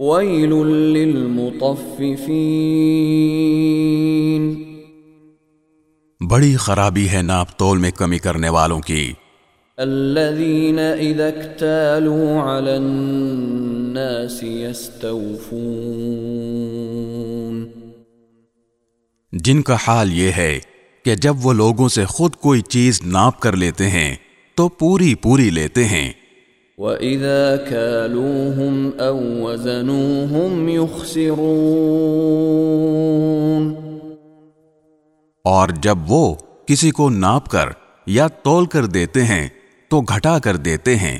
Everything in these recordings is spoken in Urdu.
ویل للمطففین بڑی خرابی ہے ناپ تول میں کمی کرنے والوں کی۔ الذين اذا اكتالوا على الناس يستوفون جن کا حال یہ ہے کہ جب وہ لوگوں سے خود کوئی چیز ناپ کر لیتے ہیں تو پوری پوری لیتے ہیں۔ وَإِذَا كَالُوهُمْ أَوْ وَزَنُوهُمْ يُخْسِرُونَ اور جب وہ کسی کو ناپ کر یا تول کر دیتے ہیں تو گھٹا کر دیتے ہیں۔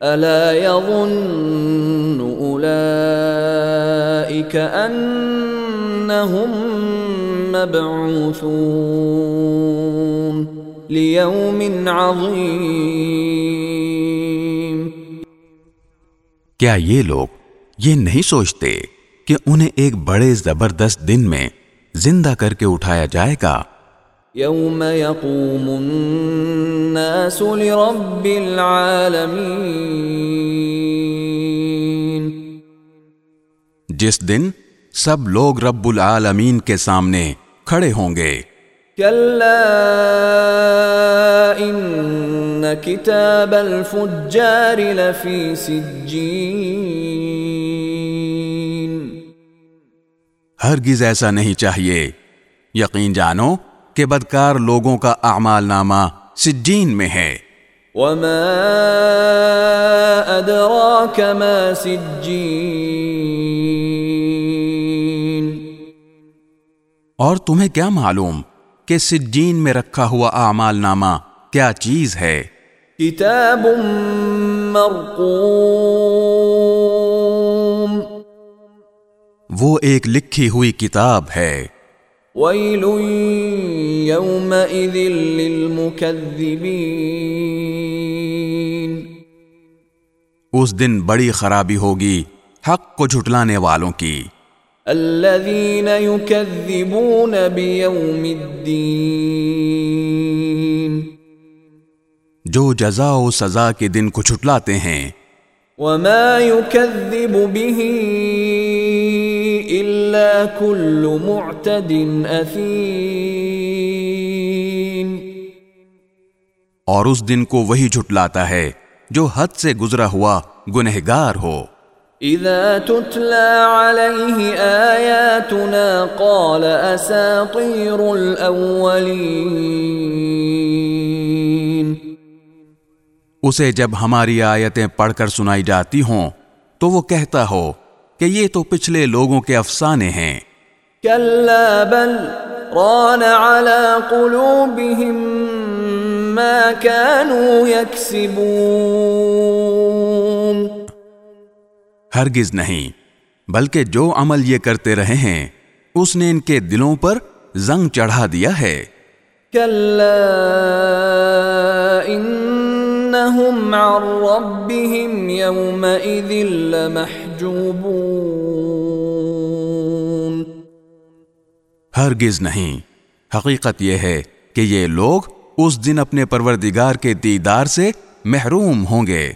أَلَا يَظُنُّ أُولَئِكَ أَنَّهُمْ مَبْعُوثُونَ لِيَوْمٍ عَظِيمٍ کیا یہ لوگ یہ نہیں سوچتے کہ انہیں ایک بڑے زبردست دن میں زندہ کر کے اٹھایا جائے گا؟ يوم يقوم الناس لرب العالمين جس دن سب لوگ رب العالمین کے سامنے کھڑے ہوں گے كلا إن كتاب الفجار لفي سجين ہرگز ایسا نہیں چاہیے۔ یقین جانو کہ بدکار لوگوں کا اعمال نامہ سجین میں ہے۔ وما أدراك ما سجين اور تمہیں کیا معلوم کہ سجین میں رکھا ہوا اعمال نامہ کیا چیز ہے؟ كتاب مرقوم۔ وہ ایک لکھی ہوئی کتاب ہے۔ ويل يومئذ للمكذبين اس دن بڑی خرابی ہوگی حق کو جھٹلانے والوں کی۔ الذين يكذبون بيوم الدين. جو جزا و سزا کے دن کو جھٹلاتے ہیں۔ وما يكذب به إلا كل معتد أثيم. اور اس دن کو وہی جھٹلاتا ہے جو حد سے گزرا ہوا گنہگار ہو۔ إذا تتلى عليه آياتنا قال أساطير الأولين. اسے جب ہماری آیتیں پڑھ کر سنائی جاتی ہوں تو وہ کہتا ہو کہ یہ تو پچھلے لوگوں کے افسانے ہیں۔ كلا بل ران على قلوبهم ما كانوا يكسبون. ہرگز نہیں۔ بلکہ جو عمل یہ کرتے رہے ہیں اس نے ان کے دلوں پر زنگ چڑھا دیا ہے۔ إنهم عن ربهم يومئذ لمحجوبون۔ ہرگز نہیں۔ حقیقت یہ ہے کہ یہ لوگ اس دن اپنے پروردگار کے دیدار سے محروم ہوں گے۔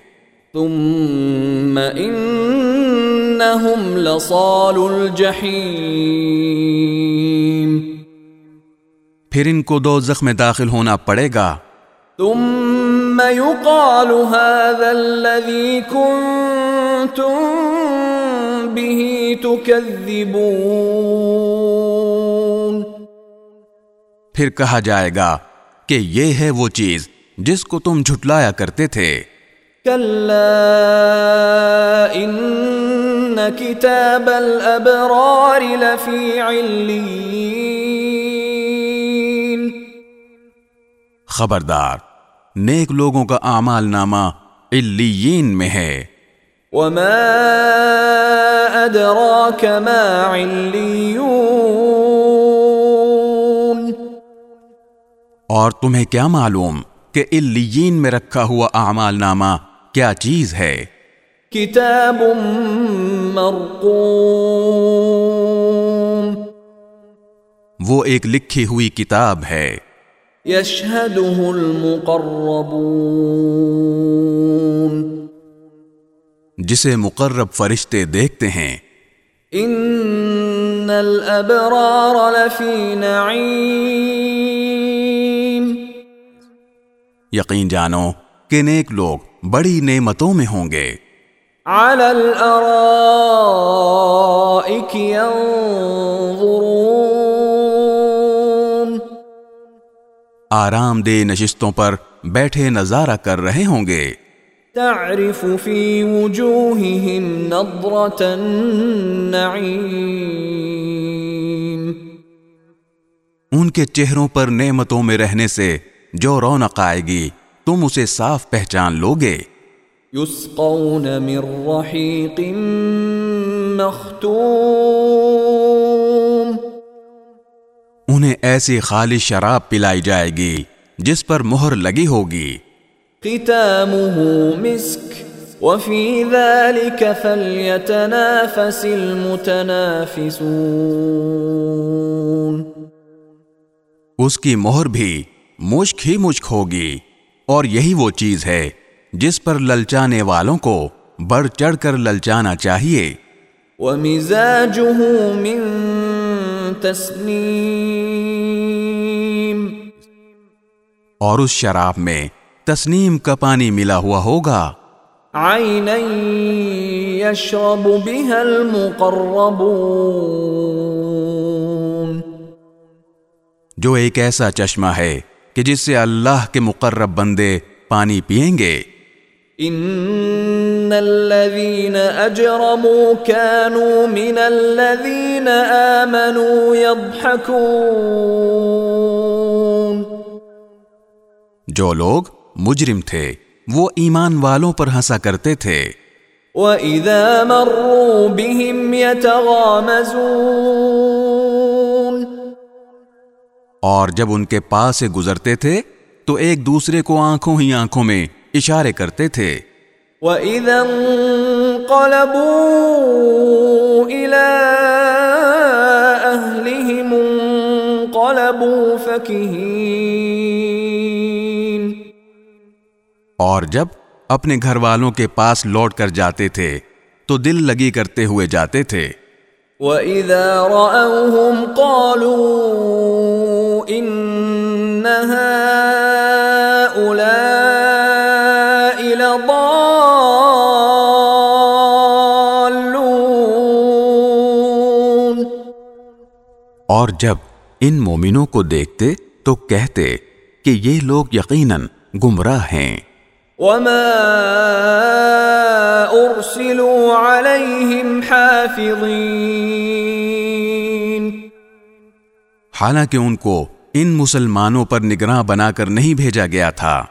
ثم إنهم لصال الجحيم پھر ان کو دو میں داخل ہونا پڑے گا۔ ثم يقال هذا الذي كنتم به تكذبون۔ پھر کہا جائے گا کہ یہ ہے وہ چیز جس کو تم جھٹلایا کرتے تھے۔ كلا إن كتاب الأبرار لفي عليين. خبردار نیک لوگوں کا اعمال نامہ علیین میں ہے۔ وما أدراك ما عليون۔ اور تمہیں کیا معلوم کہ اللیین میں رکھا ہوا اعمال نامہ کیا چیز ہے؟ كتاب مرقوم۔ وہ ایک لکھی ہوئی کتاب ہے۔ يشهده المقربون۔ جسے مقرب فرشتے دیکھتے ہیں۔ ان الابرار لفی نعیم۔ یقین جانو کہ نیک لوگ بڑی نعمتوں میں ہوں گے۔ على الارائك ينظرون۔ آرام دہ نشستوں پر بیٹھے نظارہ کر رہے ہوں گے۔ تعرف في وجوههم نظرة النعيم۔ ان کے چہروں پر نعمتوں میں رہنے سے جو رونق آئے گی تم اسے صاف پہچان لوگے۔ يسقون من رحيق مختوم۔ انہیں ایسی خالص شراب پلائی جائے گی جس پر مہر لگی ہوگی۔ ختامه مسك وفي ذلك فليتنافس المتنافسون۔ اس کی مہر بھی مشک ہی مشک ہوگی۔ اور یہی وہ چیز ہے جس پر للچانے والوں کو بڑھ چڑھ کر للچانا چاہیے۔ ومزاجه من تسنيم۔ اور اس شراب میں تسنیم کا پانی ملا ہوا ہوگا۔ يشرب بها المقربون۔ جو ایک ایسا چشمہ ہے کہ جس سے اللہ کے مقرب بندے پانی پئیں گے۔ ان الذين اجرموا كانوا من الذين امنوا يضحكون۔ جو لوگ مجرم تھے وہ ایمان والوں پر ہنسا کرتے تھے۔ واذا مروا بهم يتغامزون۔ اور جب ان کے پاس سے گزرتے تھے تو ایک دوسرے کو آنکھوں ہی آنکھوں میں اشارے کرتے تھے۔ واذا انقلبوا الى اهلهم انقلبوا فكهين۔ اور جب اپنے گھر والوں کے پاس لوٹ کر جاتے تھے تو دل لگی کرتے ہوئے جاتے تھے۔ وَإِذَا رَأَوْهُمْ قَالُوا إِنَّ هَؤُلَاءِ لَضَالُّونَ۔ اور جب ان مومنوں کو دیکھتے تو کہتے کہ یہ لوگ یقیناً گمراہ ہیں۔ وَمَا أُرْسِلُوا عَلَيْهِمْ حَافِظِينَ حالانکہ ان کو ان مسلمانوں پر نگراں بنا کر نہیں بھیجا گیا تھا۔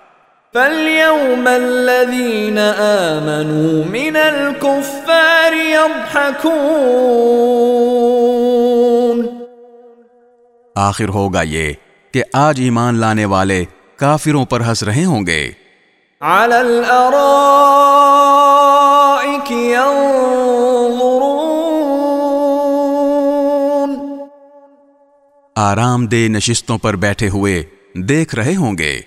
فَالْيَوْمَ الَّذِينَ آمَنُوا مِنَ الْكُفَّارِ يَضْحَكُونَ آخر ہوگا یہ کہ آج ایمان لانے والے کافروں پر ہنس رہے ہوں گے۔ عَلَى الْأَرَائِكِ يَنظُرُونَ آرام دہ نشستوں پر بیٹھے ہوئے دیکھ رہے ہوں گے۔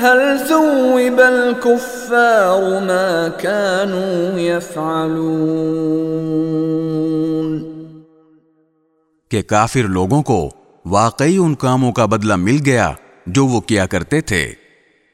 هل ثوب الكفار ما كانوا يفعلون کہ کافر لوگوں کو واقعی ان کاموں کا بدلہ مل گیا جو وہ کیا کرتے تھے۔